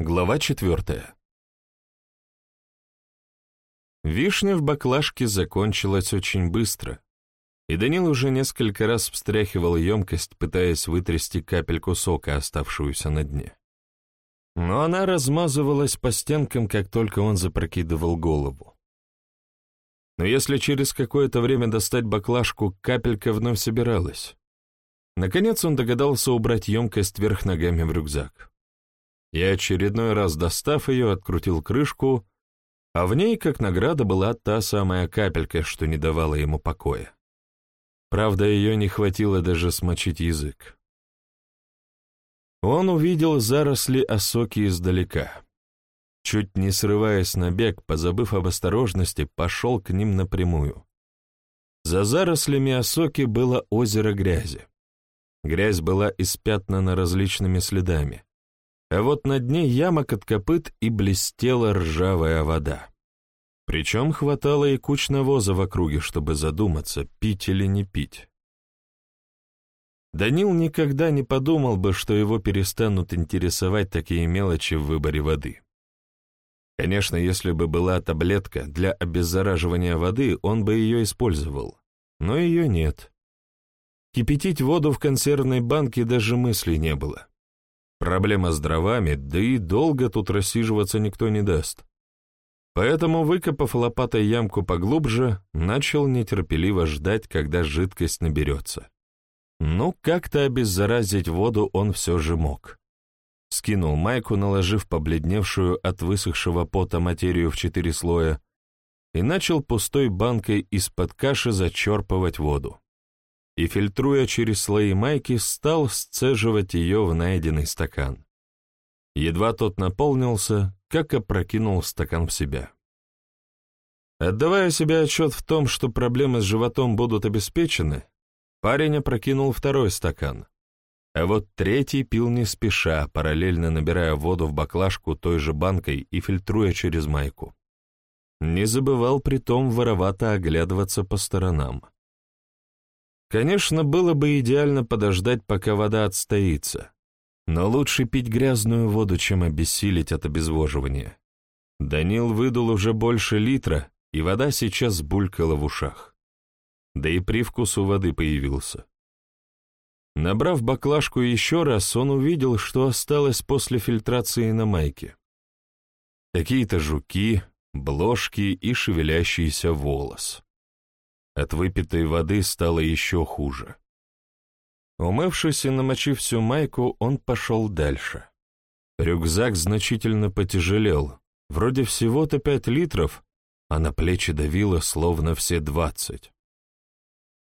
Глава четвертая. Вишня в баклажке закончилась очень быстро, и Данил уже несколько раз встряхивал емкость, пытаясь вытрясти капельку сока, оставшуюся на дне. Но она размазывалась по стенкам, как только он запрокидывал голову. Но если через какое-то время достать баклажку, капелька вновь собиралась. Наконец он догадался убрать емкость вверх ногами в рюкзак и очередной раз достав ее, открутил крышку, а в ней, как награда, была та самая капелька, что не давала ему покоя. Правда, ее не хватило даже смочить язык. Он увидел заросли осоки издалека. Чуть не срываясь на бег, позабыв об осторожности, пошел к ним напрямую. За зарослями осоки было озеро грязи. Грязь была испятнана различными следами а вот на дне ямок от копыт и блестела ржавая вода. Причем хватало и куч навоза в округе, чтобы задуматься, пить или не пить. Данил никогда не подумал бы, что его перестанут интересовать такие мелочи в выборе воды. Конечно, если бы была таблетка для обеззараживания воды, он бы ее использовал, но ее нет. Кипятить воду в консервной банке даже мысли не было. Проблема с дровами, да и долго тут рассиживаться никто не даст. Поэтому, выкопав лопатой ямку поглубже, начал нетерпеливо ждать, когда жидкость наберется. Ну, как-то обеззаразить воду он все же мог. Скинул майку, наложив побледневшую от высохшего пота материю в четыре слоя, и начал пустой банкой из-под каши зачерпывать воду и, фильтруя через слои майки, стал сцеживать ее в найденный стакан. Едва тот наполнился, как опрокинул стакан в себя. Отдавая себе отчет в том, что проблемы с животом будут обеспечены, парень опрокинул второй стакан, а вот третий пил не спеша, параллельно набирая воду в баклажку той же банкой и фильтруя через майку. Не забывал при том воровато оглядываться по сторонам. Конечно, было бы идеально подождать, пока вода отстоится, но лучше пить грязную воду, чем обессилить от обезвоживания. Данил выдул уже больше литра, и вода сейчас булькала в ушах. Да и привкус у воды появился. Набрав баклажку еще раз, он увидел, что осталось после фильтрации на майке. Какие-то жуки, бложки и шевелящийся волос. От выпитой воды стало еще хуже. Умывшись и намочив всю майку, он пошел дальше. Рюкзак значительно потяжелел, вроде всего-то пять литров, а на плечи давило словно все двадцать.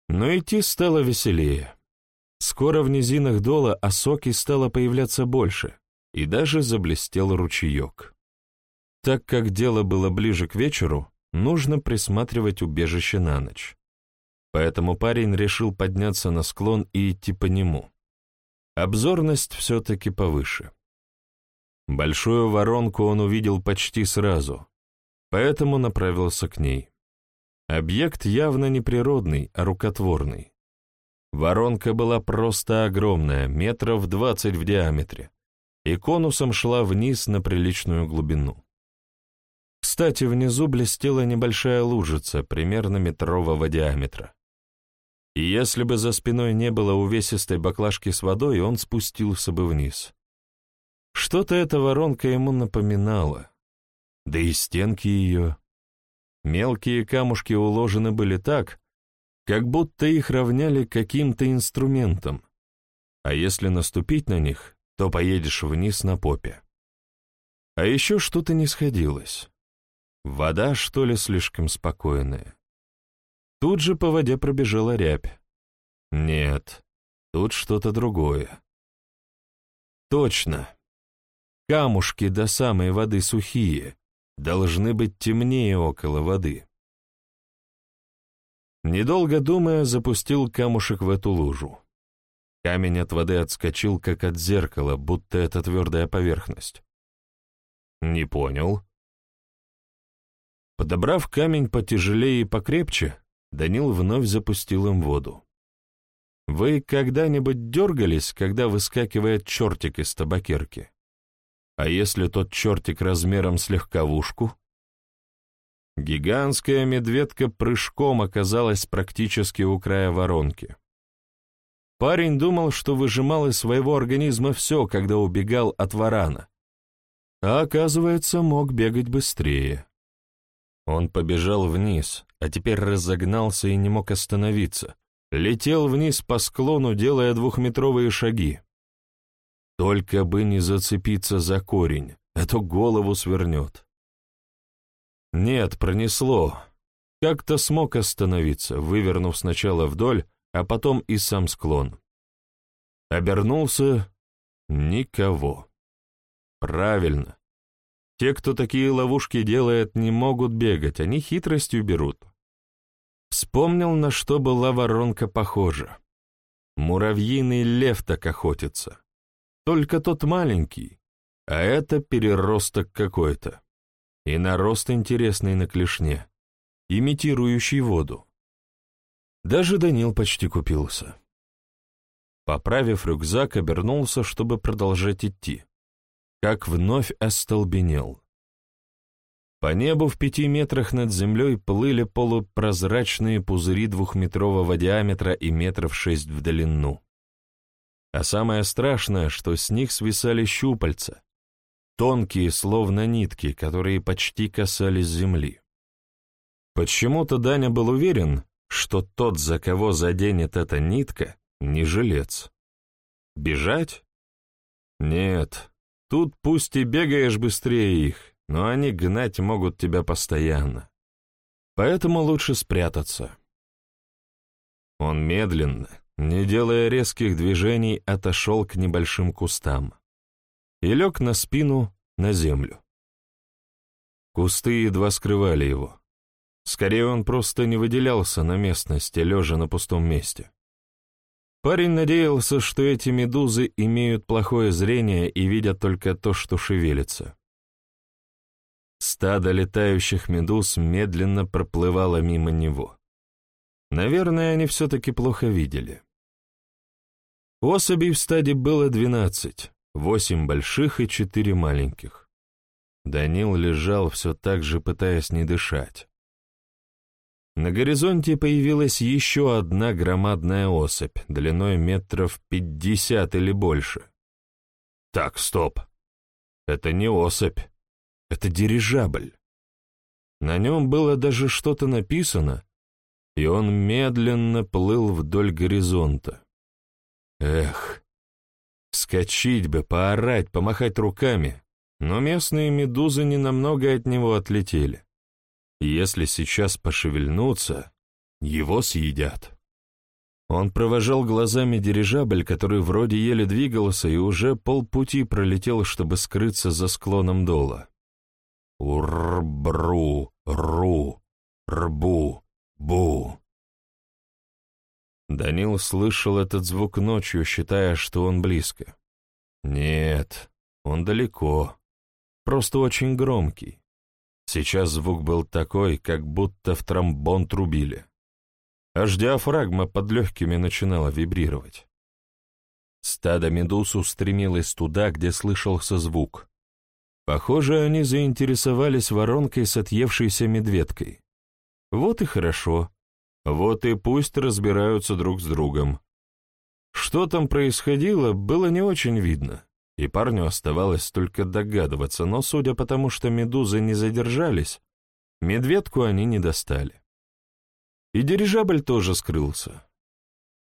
Но идти стало веселее. Скоро в низинах дола осоки стало появляться больше, и даже заблестел ручеек. Так как дело было ближе к вечеру, нужно присматривать убежище на ночь. Поэтому парень решил подняться на склон и идти по нему. Обзорность все-таки повыше. Большую воронку он увидел почти сразу, поэтому направился к ней. Объект явно не природный, а рукотворный. Воронка была просто огромная, метров двадцать в диаметре, и конусом шла вниз на приличную глубину. Кстати, внизу блестела небольшая лужица, примерно метрового диаметра. И если бы за спиной не было увесистой баклажки с водой, он спустился бы вниз. Что-то эта воронка ему напоминала. Да и стенки ее. Мелкие камушки уложены были так, как будто их равняли каким-то инструментом. А если наступить на них, то поедешь вниз на попе. А еще что-то не сходилось. Вода, что ли, слишком спокойная? Тут же по воде пробежала рябь. Нет, тут что-то другое. Точно. Камушки до самой воды сухие, должны быть темнее около воды. Недолго думая, запустил камушек в эту лужу. Камень от воды отскочил, как от зеркала, будто это твердая поверхность. Не понял. Подобрав камень потяжелее и покрепче, Данил вновь запустил им воду. Вы когда-нибудь дергались, когда выскакивает чертик из табакерки? А если тот чертик размером с легковушку? Гигантская медведка прыжком оказалась практически у края воронки. Парень думал, что выжимал из своего организма все, когда убегал от варана. А оказывается, мог бегать быстрее. Он побежал вниз, а теперь разогнался и не мог остановиться. Летел вниз по склону, делая двухметровые шаги. Только бы не зацепиться за корень, а то голову свернет. Нет, пронесло. Как-то смог остановиться, вывернув сначала вдоль, а потом и сам склон. Обернулся — никого. Правильно. Те, кто такие ловушки делает, не могут бегать, они хитростью берут. Вспомнил, на что была воронка похожа. Муравьиный лев так охотится. Только тот маленький, а это переросток какой-то. И нарост интересный на клешне, имитирующий воду. Даже Данил почти купился. Поправив рюкзак, обернулся, чтобы продолжать идти. Как вновь остолбенел. По небу в пяти метрах над землей плыли полупрозрачные пузыри двухметрового диаметра и метров шесть в длину. А самое страшное, что с них свисали щупальца, тонкие, словно нитки, которые почти касались земли. Почему-то Даня был уверен, что тот, за кого заденет эта нитка, не жилец. Бежать? Нет, тут пусть и бегаешь быстрее их, но они гнать могут тебя постоянно. Поэтому лучше спрятаться. Он медленно, не делая резких движений, отошел к небольшим кустам и лег на спину на землю. Кусты едва скрывали его. Скорее, он просто не выделялся на местности, лежа на пустом месте. Парень надеялся, что эти медузы имеют плохое зрение и видят только то, что шевелится. Стадо летающих медуз медленно проплывало мимо него. Наверное, они все-таки плохо видели. Особей в стаде было двенадцать, восемь больших и четыре маленьких. Данил лежал все так же, пытаясь не дышать. На горизонте появилась еще одна громадная особь, длиной метров пятьдесят или больше. Так, стоп. Это не особь. Это дирижабль. На нем было даже что-то написано, и он медленно плыл вдоль горизонта. Эх, скачить бы, поорать, помахать руками, но местные медузы ненамного от него отлетели. Если сейчас пошевельнуться, его съедят. Он провожал глазами дирижабль, который вроде еле двигался и уже полпути пролетел, чтобы скрыться за склоном дола. Ур-бру, ру, рбу, бу. Данил слышал этот звук ночью, считая, что он близко. Нет, он далеко, просто очень громкий. Сейчас звук был такой, как будто в тромбон трубили. Аж диафрагма под легкими начинала вибрировать. Стадо медуз устремилось туда, где слышался звук. Похоже, они заинтересовались воронкой с отъевшейся медведкой. Вот и хорошо. Вот и пусть разбираются друг с другом. Что там происходило, было не очень видно и парню оставалось только догадываться, но, судя по тому, что медузы не задержались, медведку они не достали. И дирижабль тоже скрылся.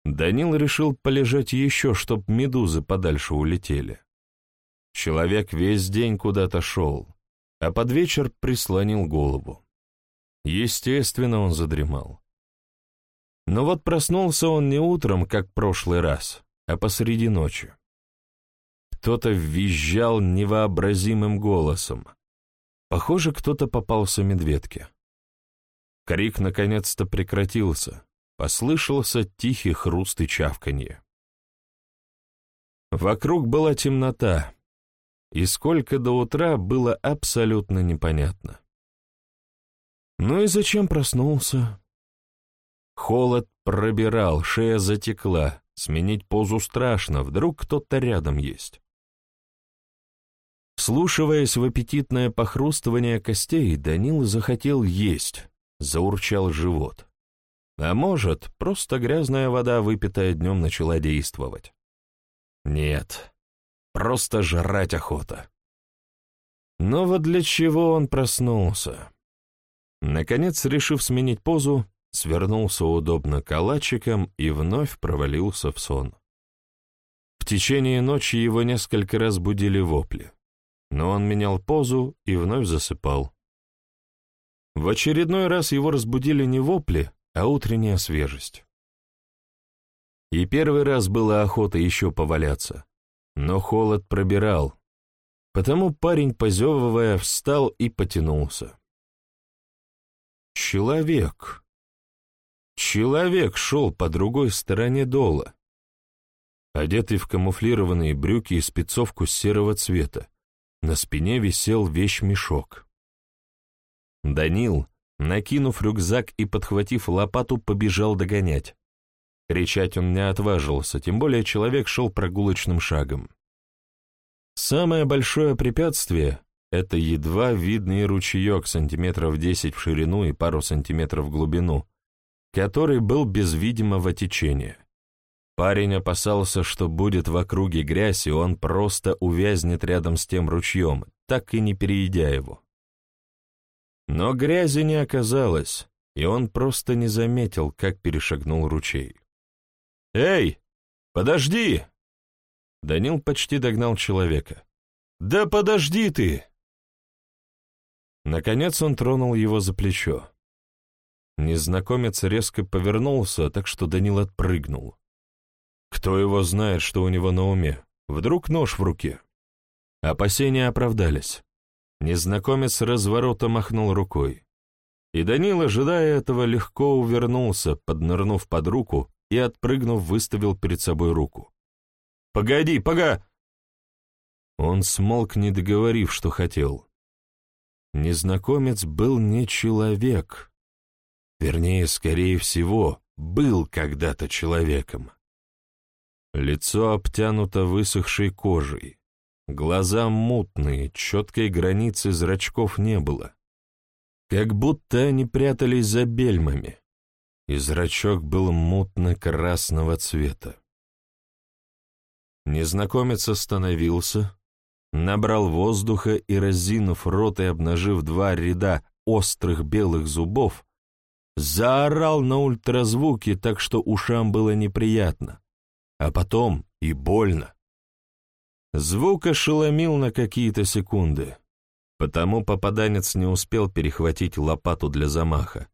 Данил решил полежать еще, чтоб медузы подальше улетели. Человек весь день куда-то шел, а под вечер прислонил голову. Естественно, он задремал. Но вот проснулся он не утром, как прошлый раз, а посреди ночи. Кто-то визжал невообразимым голосом. Похоже, кто-то попался медведке. Крик наконец-то прекратился. Послышался тихий хруст и чавканье. Вокруг была темнота, и сколько до утра было абсолютно непонятно. Ну и зачем проснулся? Холод пробирал, шея затекла, сменить позу страшно, вдруг кто-то рядом есть. Вслушиваясь в аппетитное похрустывание костей, Данил захотел есть, заурчал живот. А может, просто грязная вода, выпитая днем, начала действовать. Нет, просто жрать охота. Но вот для чего он проснулся? Наконец, решив сменить позу, свернулся удобно калачиком и вновь провалился в сон. В течение ночи его несколько раз будили вопли, но он менял позу и вновь засыпал. В очередной раз его разбудили не вопли, а утренняя свежесть. И первый раз была охота еще поваляться, но холод пробирал, потому парень, позевывая, встал и потянулся. Человек. Человек шел по другой стороне дола, одетый в камуфлированные брюки и спецовку серого цвета. На спине висел вещмешок. Данил, накинув рюкзак и подхватив лопату, побежал догонять. Кричать он не отважился, тем более человек шел прогулочным шагом. Самое большое препятствие — это едва видный ручеек сантиметров десять в ширину и пару сантиметров в глубину, который был без видимого течения. Парень опасался, что будет в округе грязь, и он просто увязнет рядом с тем ручьем, так и не перейдя его. Но грязи не оказалось, и он просто не заметил, как перешагнул ручей. «Эй, подожди!» Данил почти догнал человека. «Да подожди ты!» Наконец он тронул его за плечо. Незнакомец резко повернулся, так что Данил отпрыгнул. Кто его знает, что у него на уме? Вдруг нож в руке? Опасения оправдались. Незнакомец с разворота махнул рукой. И Данил, ожидая этого, легко увернулся, поднырнув под руку и, отпрыгнув, выставил перед собой руку. «Погоди, пога!» Он смолк, не договорив, что хотел. Незнакомец был не человек. Вернее, скорее всего, был когда-то человеком. Лицо обтянуто высохшей кожей, глаза мутные, четкой границы зрачков не было. Как будто они прятались за бельмами, и зрачок был мутно-красного цвета. Незнакомец остановился, набрал воздуха и, разинув рот и обнажив два ряда острых белых зубов, заорал на ультразвуке так, что ушам было неприятно, а потом и больно. Звук ошеломил на какие-то секунды, потому попаданец не успел перехватить лопату для замаха,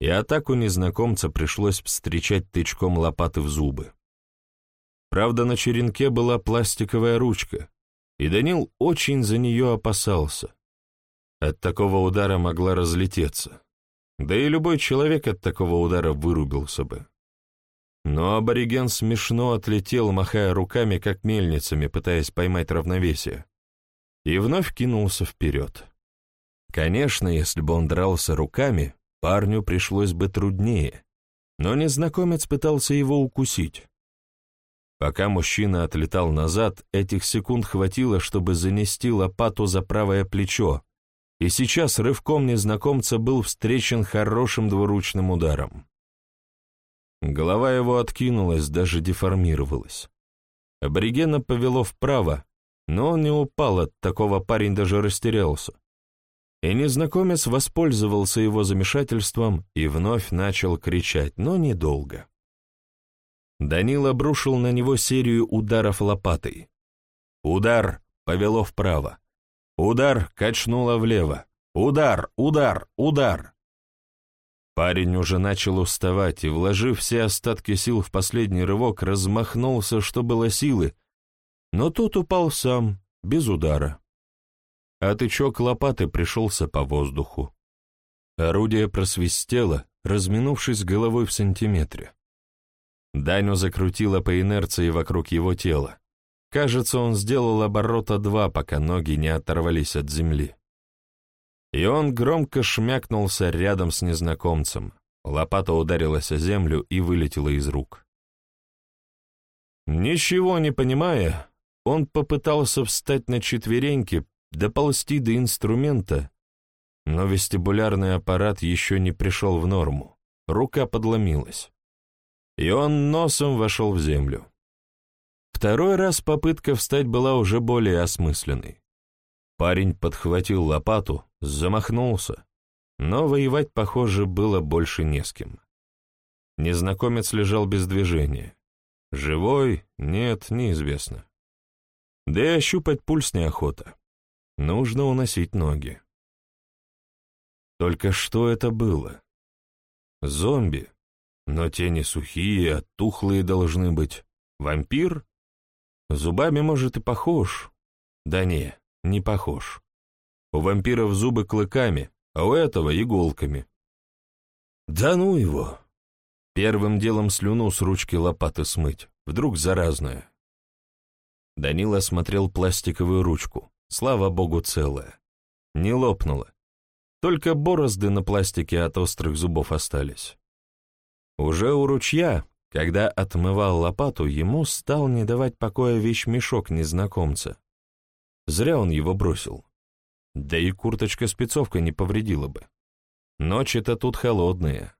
и атаку незнакомца пришлось встречать тычком лопаты в зубы. Правда, на черенке была пластиковая ручка, и Данил очень за нее опасался. От такого удара могла разлететься. Да и любой человек от такого удара вырубился бы. Но абориген смешно отлетел, махая руками, как мельницами, пытаясь поймать равновесие, и вновь кинулся вперед. Конечно, если бы он дрался руками, парню пришлось бы труднее, но незнакомец пытался его укусить. Пока мужчина отлетал назад, этих секунд хватило, чтобы занести лопату за правое плечо, и сейчас рывком незнакомца был встречен хорошим двуручным ударом. Голова его откинулась, даже деформировалась. Аборигена повело вправо, но он не упал, от такого парень даже растерялся. И незнакомец воспользовался его замешательством и вновь начал кричать, но недолго. Данил обрушил на него серию ударов лопатой. Удар повело вправо. Удар качнуло влево. Удар, удар, удар. Парень уже начал уставать и, вложив все остатки сил в последний рывок, размахнулся, что было силы, но тут упал сам, без удара. А тычок лопаты пришелся по воздуху. Орудие просвистело, разминувшись головой в сантиметре. Даню закрутило по инерции вокруг его тела. Кажется, он сделал оборота два, пока ноги не оторвались от земли. И он громко шмякнулся рядом с незнакомцем. Лопата ударилась о землю и вылетела из рук. Ничего не понимая, он попытался встать на четвереньки, доползти до инструмента, но вестибулярный аппарат еще не пришел в норму, рука подломилась, и он носом вошел в землю. Второй раз попытка встать была уже более осмысленной. Парень подхватил лопату, замахнулся, но воевать, похоже, было больше не с кем. Незнакомец лежал без движения. Живой? Нет, неизвестно. Да и ощупать пульс неохота. Нужно уносить ноги. Только что это было? Зомби. Но те не сухие, а тухлые должны быть. Вампир? Зубами, может, и похож. Да не, не похож. У вампиров зубы клыками, а у этого иголками. Да ну его! Первым делом слюну с ручки лопаты смыть. Вдруг заразная. Данила смотрел пластиковую ручку. Слава богу, целая. Не лопнула. Только борозды на пластике от острых зубов остались. Уже у ручья когда отмывал лопату, ему стал не давать покоя вещмешок незнакомца. Зря он его бросил. Да и курточка-спецовка не повредила бы. Ночи-то тут холодные.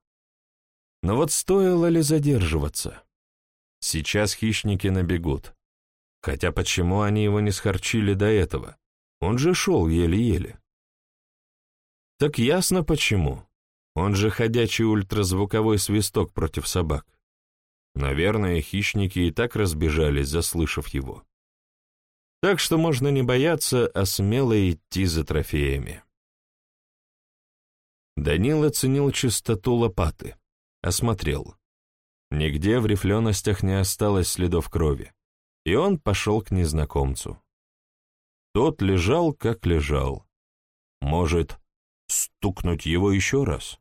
Но вот стоило ли задерживаться? Сейчас хищники набегут. Хотя почему они его не схорчили до этого? Он же шел еле-еле. Так ясно почему. Он же ходячий ультразвуковой свисток против собак. Наверное, хищники и так разбежались, заслышав его. Так что можно не бояться, а смело идти за трофеями. Данил оценил чистоту лопаты, осмотрел. Нигде в рифленостях не осталось следов крови, и он пошел к незнакомцу. Тот лежал, как лежал. Может, стукнуть его еще раз?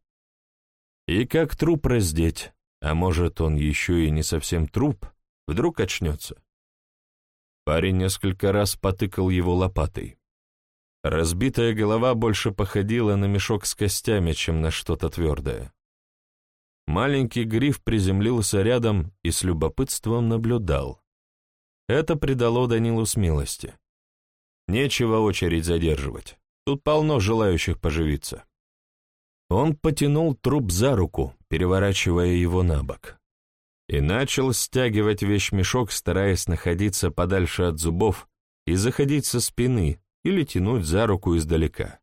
И как труп раздеть, а может, он еще и не совсем труп, вдруг очнется. Парень несколько раз потыкал его лопатой. Разбитая голова больше походила на мешок с костями, чем на что-то твердое. Маленький гриф приземлился рядом и с любопытством наблюдал. Это придало Данилу смелости. Нечего очередь задерживать. Тут полно желающих поживиться. Он потянул труп за руку, переворачивая его на бок, и начал стягивать вещмешок, стараясь находиться подальше от зубов и заходить со спины или тянуть за руку издалека.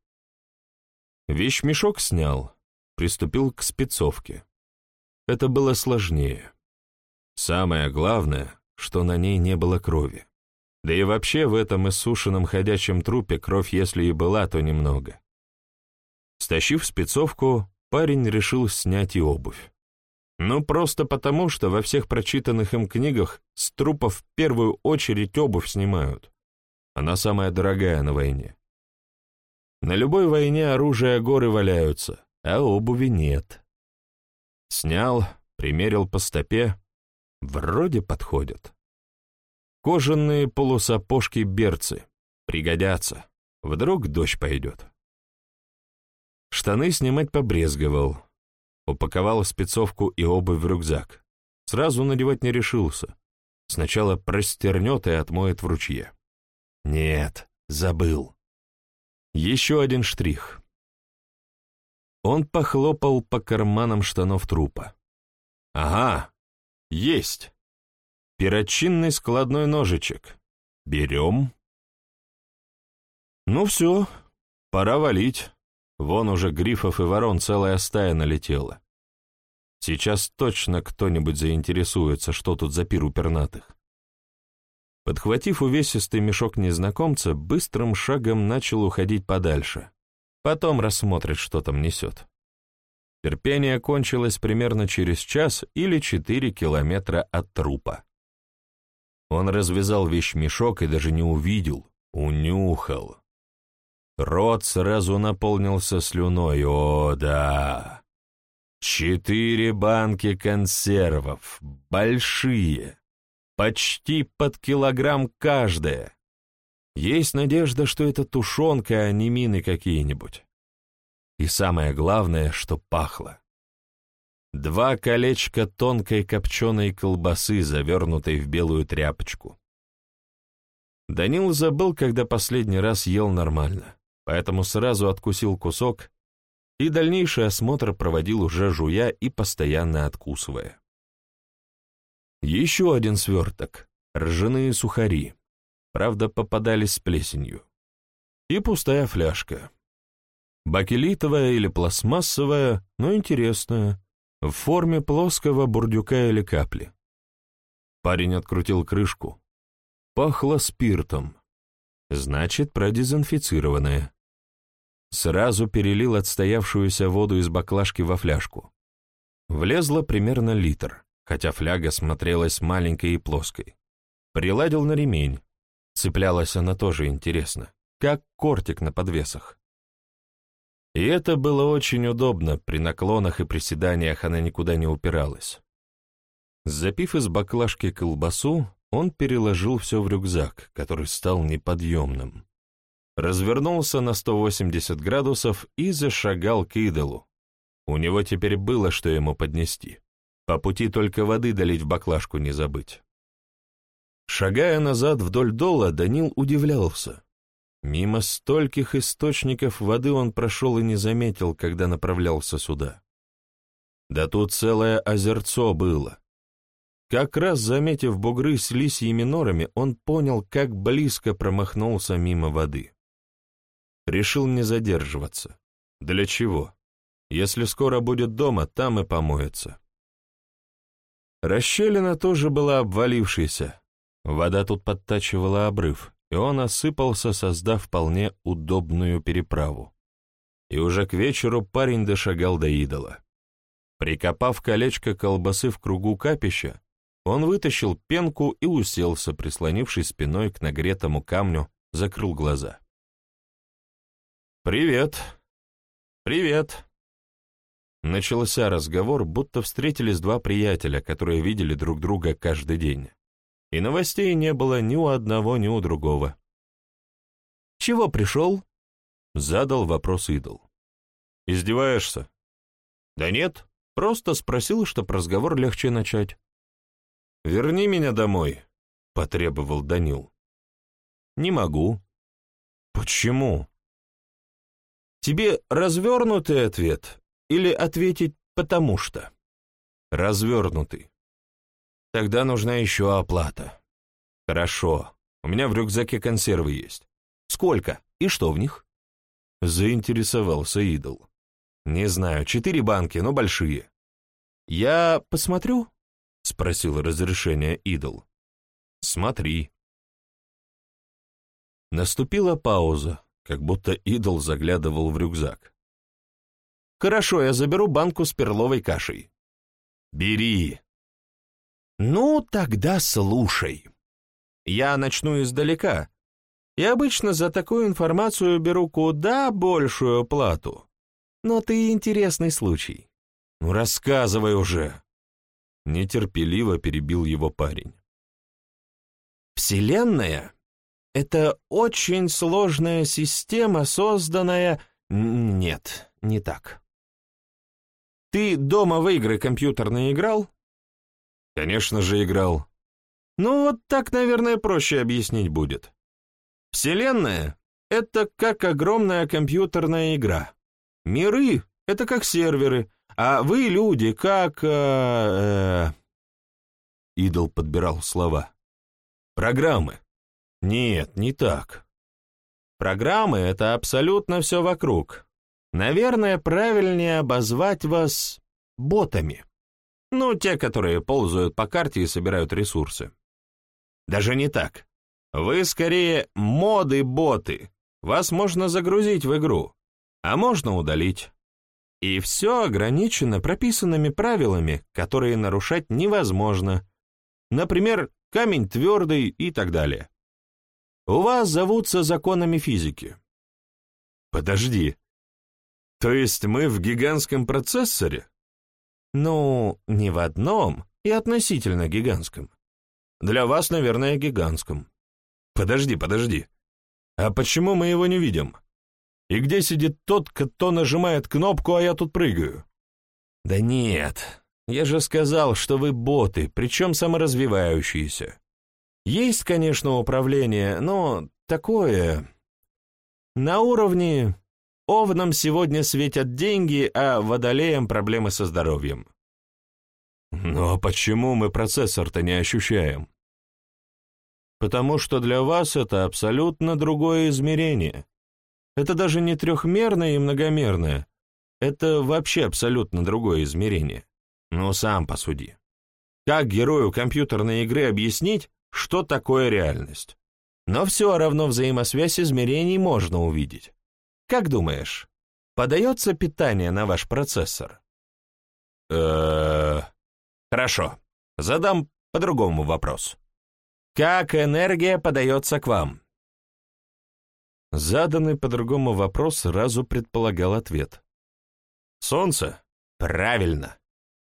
Вещмешок снял, приступил к спецовке. Это было сложнее. Самое главное, что на ней не было крови. Да и вообще в этом иссушенном ходячем трупе кровь, если и была, то немного. Стащив спецовку, парень решил снять и обувь. Ну, просто потому, что во всех прочитанных им книгах с трупов в первую очередь обувь снимают. Она самая дорогая на войне. На любой войне оружие горы валяются, а обуви нет. Снял, примерил по стопе. Вроде подходят. Кожаные полусапожки-берцы. Пригодятся. Вдруг дождь пойдет. Штаны снимать побрезговал. Упаковал спецовку и обувь в рюкзак. Сразу надевать не решился. Сначала простернет и отмоет в ручье. Нет, забыл. Еще один штрих. Он похлопал по карманам штанов трупа. «Ага, есть. Перочинный складной ножичек. Берем». «Ну все, пора валить». Вон уже грифов и ворон целая стая налетела. Сейчас точно кто-нибудь заинтересуется, что тут за пир у пернатых. Подхватив увесистый мешок незнакомца, быстрым шагом начал уходить подальше. Потом рассмотрит, что там несет. Терпение кончилось примерно через час или четыре километра от трупа. Он развязал вещмешок и даже не увидел, унюхал. Рот сразу наполнился слюной. О, да! Четыре банки консервов, большие, почти под килограмм каждая. Есть надежда, что это тушенка, а не мины какие-нибудь. И самое главное, что пахло. Два колечка тонкой копченой колбасы, завернутой в белую тряпочку. Данил забыл, когда последний раз ел нормально, поэтому сразу откусил кусок и дальнейший осмотр проводил уже жуя и постоянно откусывая. Еще один сверток, ржаные сухари, правда, попадались с плесенью, и пустая фляжка. Бакелитовая или пластмассовая, но интересная, в форме плоского бурдюка или капли. Парень открутил крышку. Пахло спиртом. Значит, продезинфицированное. Сразу перелил отстоявшуюся воду из баклажки во фляжку. Влезло примерно литр, хотя фляга смотрелась маленькой и плоской. Приладил на ремень. Цеплялась она тоже интересно, как кортик на подвесах. И это было очень удобно, при наклонах и приседаниях она никуда не упиралась. Запив из баклажки колбасу, он переложил все в рюкзак, который стал неподъемным. Развернулся на 180 градусов и зашагал к идолу. У него теперь было, что ему поднести. По пути только воды долить в баклажку не забыть. Шагая назад вдоль дола, Данил удивлялся. Мимо стольких источников воды он прошел и не заметил, когда направлялся сюда. Да тут целое озерцо было. Как раз заметив бугры с лисьими норами, он понял, как близко промахнулся мимо воды. Решил не задерживаться. Для чего? Если скоро будет дома, там и помоется. Расщелина тоже была обвалившейся. Вода тут подтачивала обрыв, и он осыпался, создав вполне удобную переправу. И уже к вечеру парень дошагал до идола. Прикопав колечко колбасы в кругу капища, он вытащил пенку и уселся, прислонившись спиной к нагретому камню, закрыл глаза. «Привет! Привет!» Начался разговор, будто встретились два приятеля, которые видели друг друга каждый день и новостей не было ни у одного, ни у другого. «Чего пришел?» — задал вопрос идол. «Издеваешься?» «Да нет, просто спросил, чтоб разговор легче начать». «Верни меня домой», — потребовал Данил. «Не могу». «Почему?» «Тебе развернутый ответ или ответить «потому что»?» «Развернутый». Тогда нужна еще оплата. Хорошо. У меня в рюкзаке консервы есть. Сколько? И что в них? Заинтересовался идол. Не знаю, четыре банки, но большие. Я посмотрю? Спросил разрешение идол. Смотри. Наступила пауза, как будто идол заглядывал в рюкзак. «Хорошо, я заберу банку с перловой кашей». «Бери», «Ну, тогда слушай. Я начну издалека. И обычно за такую информацию беру куда большую плату. Но ты интересный случай. Ну, рассказывай уже!» Нетерпеливо перебил его парень. «Вселенная — это очень сложная система, созданная... Нет, не так. Ты дома в игры компьютерные играл?» Конечно же, играл. Ну, вот так, наверное, проще объяснить будет. Вселенная — это как огромная компьютерная игра. Миры — это как серверы, а вы, люди, как... Э, э... Идол подбирал слова. Программы. Нет, не так. Программы — это абсолютно все вокруг. Наверное, правильнее обозвать вас ботами. Ну, те, которые ползают по карте и собирают ресурсы. Даже не так. Вы скорее моды-боты. Вас можно загрузить в игру, а можно удалить. И все ограничено прописанными правилами, которые нарушать невозможно. Например, камень твердый и так далее. У вас зовутся законами физики. Подожди. То есть мы в гигантском процессоре? Ну, не в одном и относительно гигантском. Для вас, наверное, гигантском. Подожди, подожди. А почему мы его не видим? И где сидит тот, кто нажимает кнопку, а я тут прыгаю? Да нет, я же сказал, что вы боты, причем саморазвивающиеся. Есть, конечно, управление, но такое... На уровне Овнам сегодня светят деньги, а водолеям проблемы со здоровьем. Но почему мы процессор-то не ощущаем? Потому что для вас это абсолютно другое измерение. Это даже не трехмерное и многомерное. Это вообще абсолютно другое измерение. Ну, сам посуди. Как герою компьютерной игры объяснить, что такое реальность? Но все равно взаимосвязь измерений можно увидеть. Как думаешь, подается питание на ваш процессор? э Хорошо. Задам по-другому вопрос. Как энергия подается к вам? Заданный по-другому вопрос сразу предполагал ответ. Солнце? Правильно.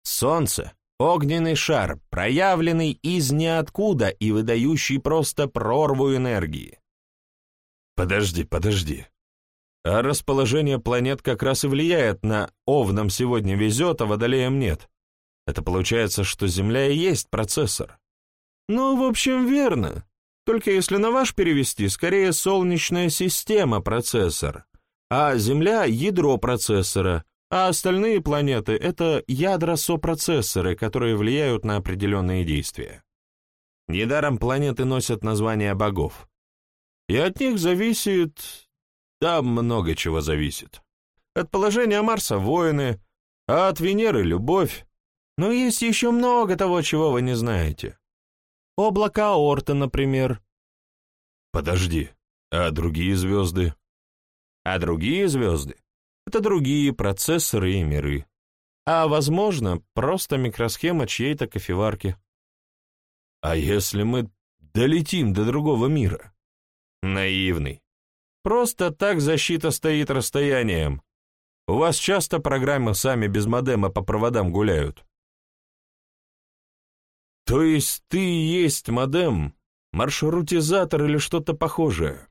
Солнце — огненный шар, проявленный из ниоткуда и выдающий просто прорву энергии. Подожди, подожди. А расположение планет как раз и влияет на «Овнам сегодня везет, а Водолеям нет». Это получается, что Земля и есть процессор. Ну, в общем, верно. Только если на ваш перевести, скорее Солнечная система процессор, а Земля — ядро процессора, а остальные планеты — это ядра сопроцессоры, которые влияют на определенные действия. Недаром планеты носят названия богов. И от них зависит там много чего зависит. От положения Марса — воины, а от Венеры — любовь. Но есть еще много того, чего вы не знаете. Облака Орта, например. Подожди, а другие звезды? А другие звезды — это другие процессоры и миры. А, возможно, просто микросхема чьей-то кофеварки. А если мы долетим до другого мира? Наивный. Просто так защита стоит расстоянием. У вас часто программы сами без модема по проводам гуляют. То есть ты есть модем, маршрутизатор или что-то похожее?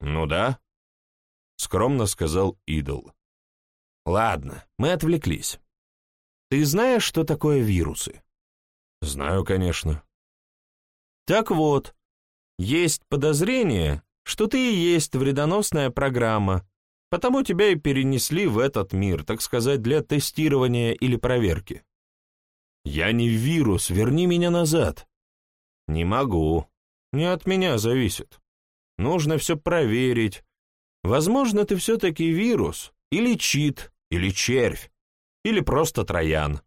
Ну да, скромно сказал Идол. Ладно, мы отвлеклись. Ты знаешь, что такое вирусы? Знаю, конечно. Так вот, есть подозрение, что ты и есть вредоносная программа, потому тебя и перенесли в этот мир, так сказать, для тестирования или проверки. Я не вирус, верни меня назад. Не могу. Не от меня зависит. Нужно все проверить. Возможно, ты все-таки вирус, или чит, или червь, или просто троян.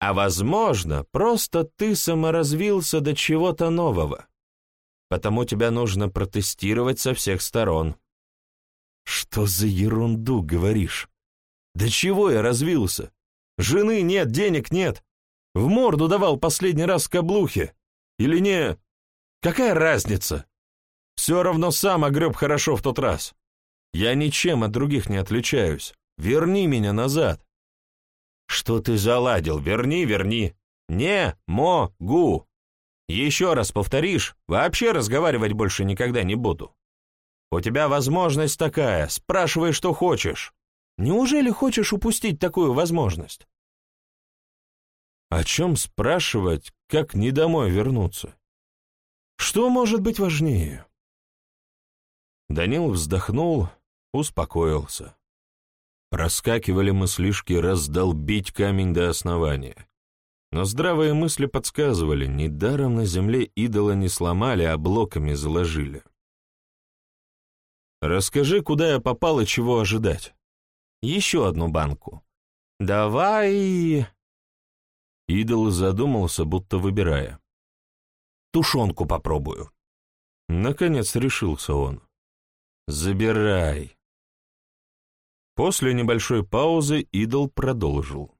А возможно, просто ты саморазвился до чего-то нового потому тебя нужно протестировать со всех сторон». «Что за ерунду говоришь? Да чего я развился? Жены нет, денег нет. В морду давал последний раз в каблухе. Или не? Какая разница? Все равно сам огреб хорошо в тот раз. Я ничем от других не отличаюсь. Верни меня назад». «Что ты заладил? Верни, верни. Не могу!» Еще раз повторишь, вообще разговаривать больше никогда не буду. У тебя возможность такая, спрашивай, что хочешь. Неужели хочешь упустить такую возможность? О чем спрашивать, как не домой вернуться? Что может быть важнее? Данил вздохнул, успокоился. Проскакивали мыслишки раздолбить камень до основания. Но здравые мысли подсказывали, недаром на земле идола не сломали, а блоками заложили. «Расскажи, куда я попал и чего ожидать?» «Еще одну банку». «Давай...» Идол задумался, будто выбирая. «Тушенку попробую». Наконец решился он. «Забирай». После небольшой паузы идол продолжил.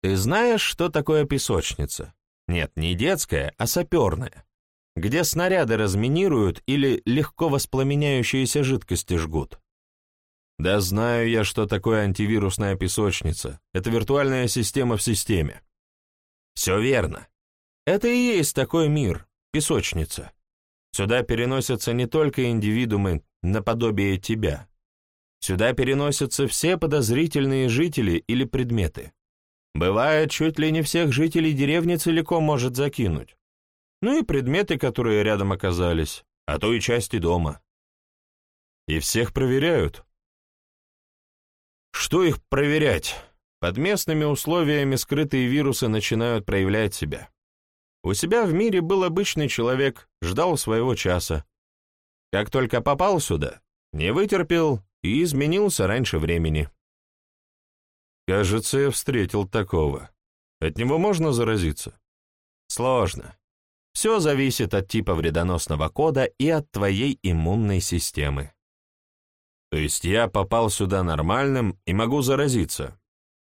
Ты знаешь, что такое песочница? Нет, не детская, а саперная, где снаряды разминируют или легко воспламеняющиеся жидкости жгут. Да знаю я, что такое антивирусная песочница. Это виртуальная система в системе. Все верно. Это и есть такой мир, песочница. Сюда переносятся не только индивидуумы наподобие тебя. Сюда переносятся все подозрительные жители или предметы. Бывает, чуть ли не всех жителей деревни целиком может закинуть. ну и предметы, которые рядом оказались, а то и части дома. И всех проверяют. Что их проверять? Под местными условиями скрытые вирусы начинают проявлять себя. У себя в мире был обычный человек, ждал своего часа. Как только попал сюда, не вытерпел и изменился раньше времени. Кажется, я встретил такого. От него можно заразиться? Сложно. Все зависит от типа вредоносного кода и от твоей иммунной системы. То есть я попал сюда нормальным и могу заразиться?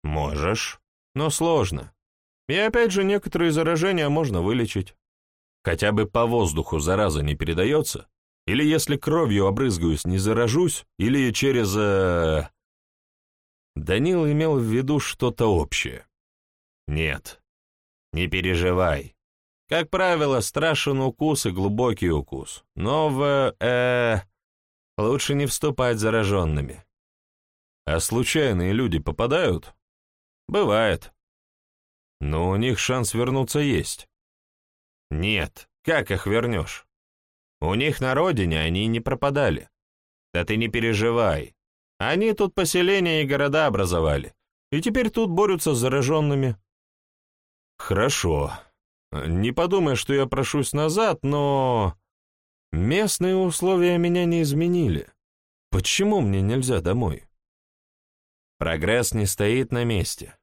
Можешь, но сложно. И опять же, некоторые заражения можно вылечить. Хотя бы по воздуху зараза не передается, или если кровью обрызгаюсь, не заражусь, или через... Э... Данил имел в виду что-то общее. Нет, не переживай. Как правило, страшен укус и глубокий укус, но в... э... лучше не вступать зараженными. А случайные люди попадают? Бывает. Но у них шанс вернуться есть. Нет, как их вернешь? У них на родине они не пропадали. Да ты не переживай. Они тут поселения и города образовали, и теперь тут борются с зараженными. Хорошо. Не подумай, что я прошусь назад, но... Местные условия меня не изменили. Почему мне нельзя домой? Прогресс не стоит на месте.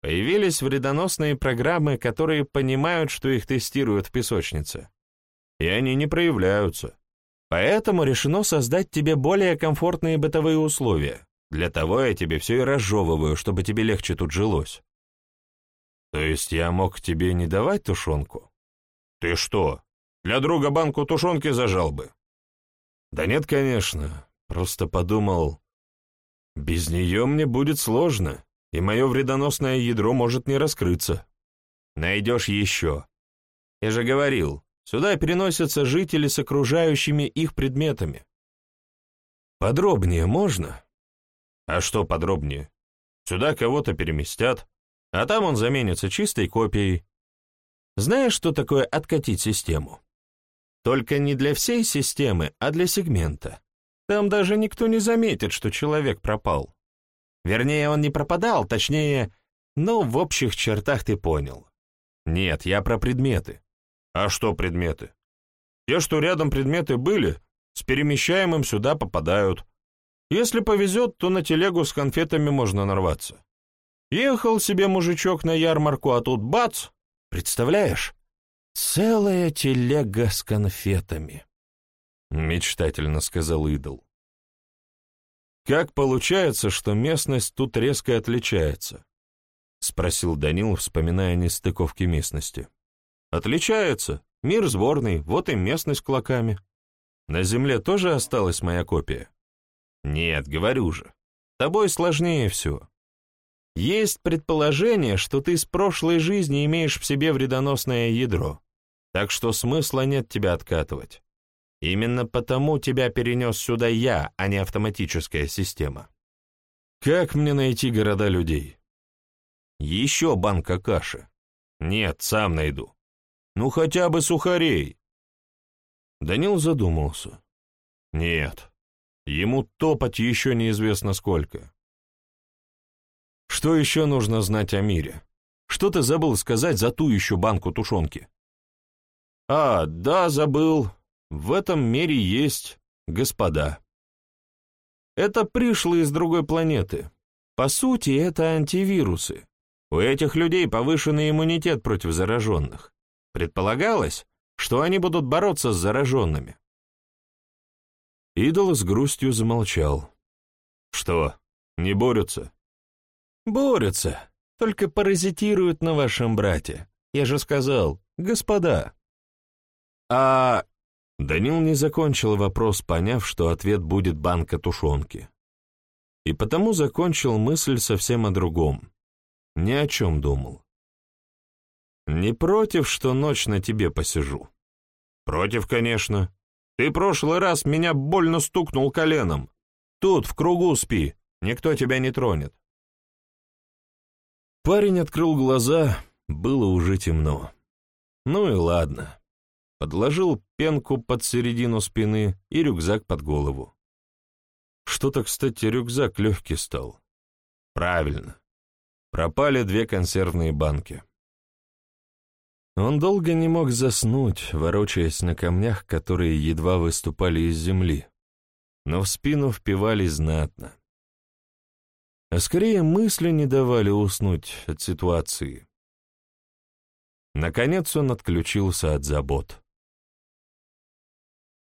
Появились вредоносные программы, которые понимают, что их тестируют в песочнице. И они не проявляются. Поэтому решено создать тебе более комфортные бытовые условия. Для того я тебе все и разжевываю, чтобы тебе легче тут жилось. То есть я мог тебе не давать тушенку? Ты что, для друга банку тушенки зажал бы? Да нет, конечно. Просто подумал, без нее мне будет сложно и мое вредоносное ядро может не раскрыться. Найдешь еще. Я же говорил, сюда переносятся жители с окружающими их предметами. Подробнее можно? А что подробнее? Сюда кого-то переместят, а там он заменится чистой копией. Знаешь, что такое откатить систему? Только не для всей системы, а для сегмента. Там даже никто не заметит, что человек пропал. Вернее, он не пропадал, точнее, ну, в общих чертах ты понял. Нет, я про предметы. А что предметы? Те, что рядом предметы были, с перемещаемым сюда попадают. Если повезет, то на телегу с конфетами можно нарваться. Ехал себе мужичок на ярмарку, а тут бац! Представляешь? Целая телега с конфетами. Мечтательно сказал идол. «Как получается, что местность тут резко отличается?» — спросил Данил, вспоминая нестыковки местности. «Отличается. Мир сборный, вот и местность клоками. На земле тоже осталась моя копия?» «Нет, говорю же. Тобой сложнее все. Есть предположение, что ты с прошлой жизни имеешь в себе вредоносное ядро, так что смысла нет тебя откатывать. Именно потому тебя перенес сюда я, а не автоматическая система. Как мне найти города людей? Еще банка каши. Нет, сам найду. Ну хотя бы сухарей. Данил задумался. Нет, ему топать еще неизвестно сколько. Что еще нужно знать о мире? Что ты забыл сказать за ту еще банку тушенки? А, да, забыл. В этом мире есть господа. Это пришлые из другой планеты. По сути, это антивирусы. У этих людей повышенный иммунитет против зараженных. Предполагалось, что они будут бороться с зараженными. Идол с грустью замолчал. «Что, не борются?» «Борются, только паразитируют на вашем брате. Я же сказал, господа». «А Данил не закончил вопрос, поняв, что ответ будет банка тушенки. И потому закончил мысль совсем о другом. Ни о чем думал. «Не против, что ночь на тебе посижу?» «Против, конечно. Ты прошлый раз меня больно стукнул коленом. Тут, в кругу спи, никто тебя не тронет». Парень открыл глаза, было уже темно. Ну и ладно. подложил пенку под середину спины и рюкзак под голову. Что-то, кстати, рюкзак легкий стал. Правильно. Пропали две консервные банки. Он долго не мог заснуть, ворочаясь на камнях, которые едва выступали из земли, но в спину впивались знатно. А скорее мысли не давали уснуть от ситуации. Наконец он отключился от забот.